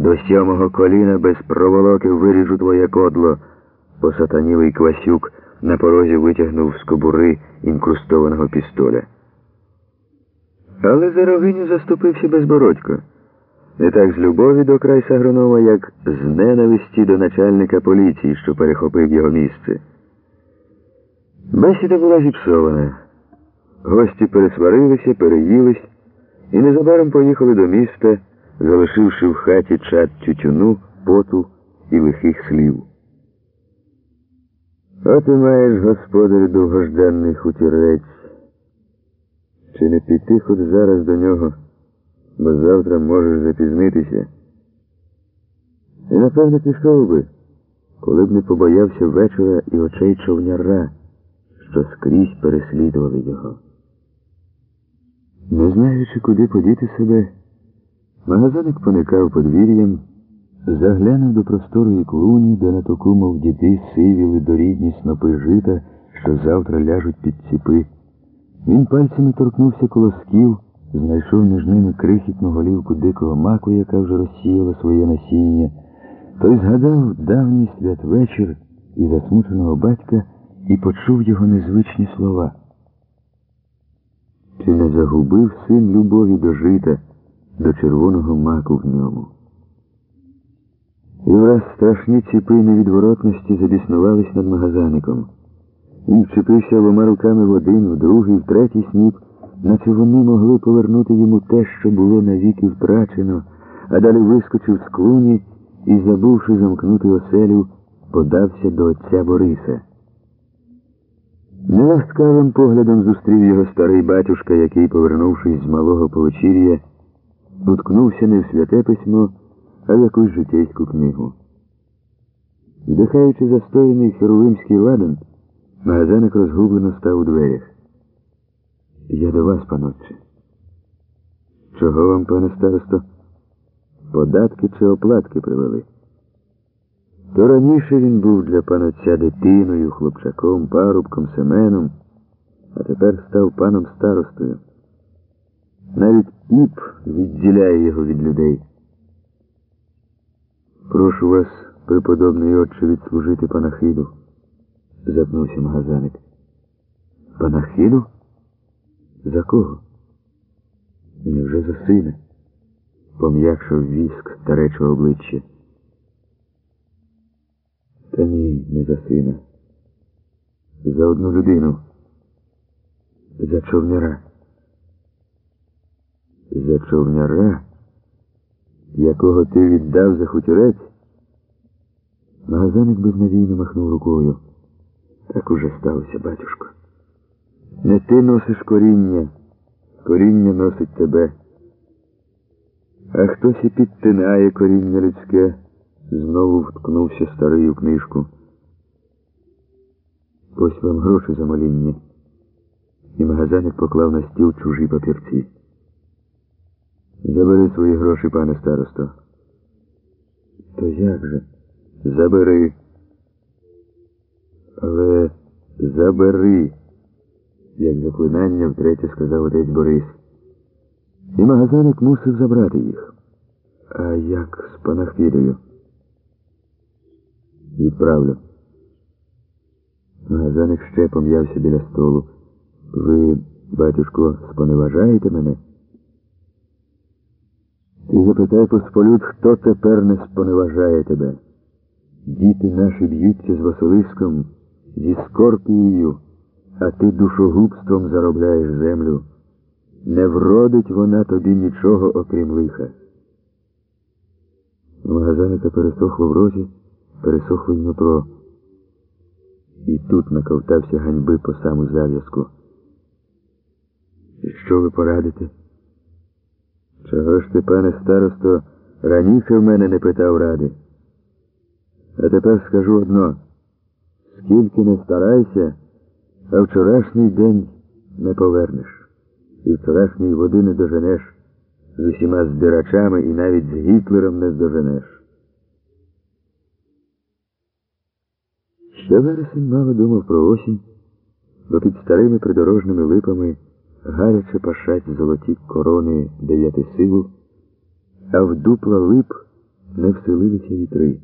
До сьомого коліна без проволоки виріжу твоє кодло. Посатанілий Квасюк на порозі витягнув з кобури інкрустованого пістоля. Але за рогиню заступився безбородько. Не так з любові до крайса агронома, як з ненависті до начальника поліції, що перехопив його місце. Бесіда була зіпсована. Гості пересварилися, переїлись і незабаром поїхали до міста, залишивши в хаті чад тютюну, поту і лихих слів. От і маєш, господарю, довгожданий хутірець. Чи не піти хоч зараз до нього, бо завтра можеш запізнитися? І напевно пішов би, коли б не побоявся вечора і очей човняра, що скрізь переслідували його. Не знаючи, куди подіти себе, магазаник поникав подвір'ям, заглянув до просторої клуні, де на току, мов діти, сивіли дорідні снопи жита, що завтра ляжуть під ціпи. Він пальцями торкнувся колосків, знайшов між ними крихітну голівку дикого маку, яка вже розсіяла своє насіння. Той згадав давній святвечір і засмученого батька і почув його незвичні слова. Чи не загубив син любові до жита, до червоного маку в ньому? І враз страшні ціпи невідворотності забіснувались над магазаником. Він вчепився обома руками в один, в другий, в третій сніп, наче вони могли повернути йому те, що було навіки втрачено, а далі вискочив з клуні і, забувши замкнути оселю, подався до отця Бориса. Неласкавим поглядом зустрів його старий батюшка, який, повернувшись з малого повечір'я, уткнувся не в святе письмо, а в якусь житейську книгу. Вдихаючи застояний херовимський ладан, магазаник розгублено став у дверях. Я до вас, панотче. Чого вам, пане старосто? Податки чи оплатки привели? То раніше він був для панотця дитиною, хлопчаком, парубком, Семеном, а тепер став паном старостою. Навіть піп відділяє його від людей. Прошу вас, преподобний отче, відслужити панахиду, запнувся магазаник. Панахиду? За кого? Невже за сина? Пом'якшав віск старечого обличчя. Та ні, не за сина. За одну людину. За човняра. За човняра, якого ти віддав за хутірець? Магазаник безнадійно махнув рукою. Так уже сталося, батюшко. Не ти носиш коріння, коріння носить тебе. А хтось і підтинає коріння людське. Знову вткнувся старий у книжку. Ось вам гроші за моління. І магазаник поклав на стіл чужі папірці. Забери свої гроші, пане старосто. То як же? Забери. Але забери, як заклинання втретє сказав отець Борис. І магазаник мусив забрати їх. А як з панахвідою? Відправлю. Магазаник ще пом'явся біля столу. Ви, батюшко, споневажаєте мене? Ти запитай посполют, хто тепер не споневажає тебе. Діти наші б'ються з Василиском, зі Скорпією, а ти душогубством заробляєш землю. Не вродить вона тобі нічого, окрім лиха. Магазаника пересохло в роті пересохло й нутро. І тут наковтався ганьби по саму зав'язку. І що ви порадите? Чого ж ти, пане старосто, раніше в мене не питав ради? А тепер скажу одно. Скільки не старайся, а вчорашній день не повернеш. І вчорашньої води не доженеш, з усіма здирачами і навіть з Гітлером не здоженеш. Ще вересень мало думав про осінь, бо під старими придорожними липами гаряче пашать золоті корони дев'яти силу, а в дупла лип не вселилися вітри.